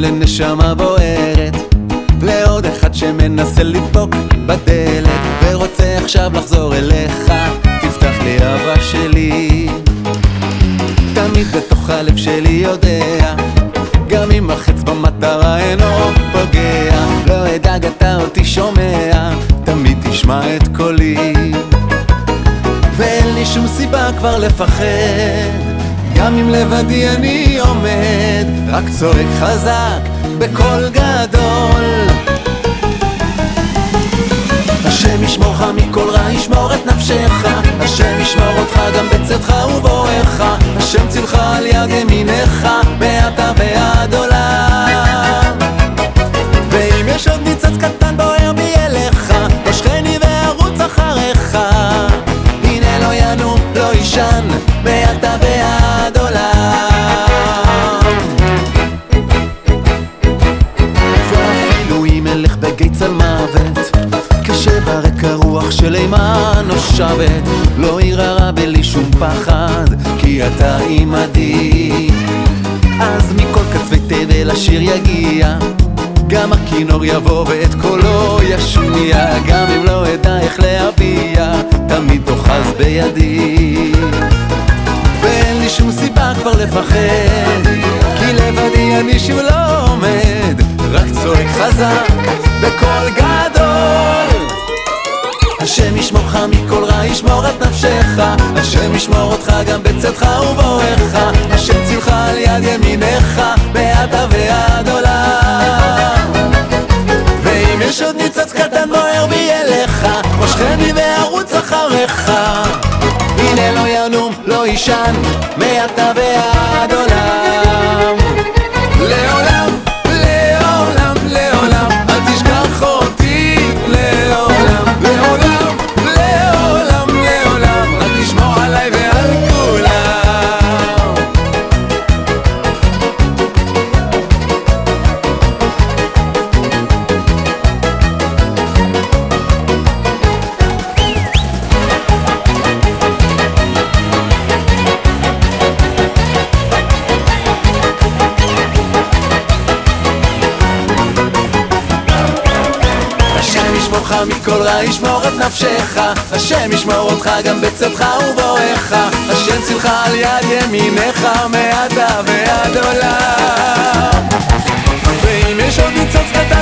לנשמה בוערת. לעוד אחד שמנסה לדפוק בדלת ורוצה עכשיו לחזור אליך. תפתח לי אהבה שלי. תמיד בתוך הלב שלי יודע גם אם החץ במטרה אינו פוגע. לא אדאג אתה אותי שומע תמיד תשמע את קולי. ואין לי שום סיבה כבר לפחד גם אם לבדי אני עומד רק צועק חזק בקול גדול. השם ישמור לך מכל רע, ישמור את נפשך השם ישמור אותך גם בצאתך ובואך השם צילך על יד ימינך מעתה ועד בגיא צל מוות. כשברקע רוח של אימה נושבת. לא ירא בלי שום פחד כי אתה עימדי. אז מכל כתבי תבל השיר יגיע. גם הכינור יבוא ואת קולו ישמיע. גם אם לא אדע איך להביע תמיד תאחז בידי. ואין לי שום סיבה כבר לפחד כי לבדי אני שוב לא עומד רק צועק חזק השם ישמורך מכל רע, ישמור את נפשך. השם ישמור אותך גם בצאתך ובואך. השם צילך על יד ימינך בעתה ועד עולם. ואם יש עוד ניצוץ קטן בוער בי אליך מושכני וארוץ אחריך. הנה לא ינום, לא יישן מעתה ועד ישמורך מכל רע, ישמור את נפשך. השם ישמור אותך גם בצאתך ובואך. השם צילך על יד ימינך, מעדה ועד עולם. ואם יש עוד ניצוץ קטן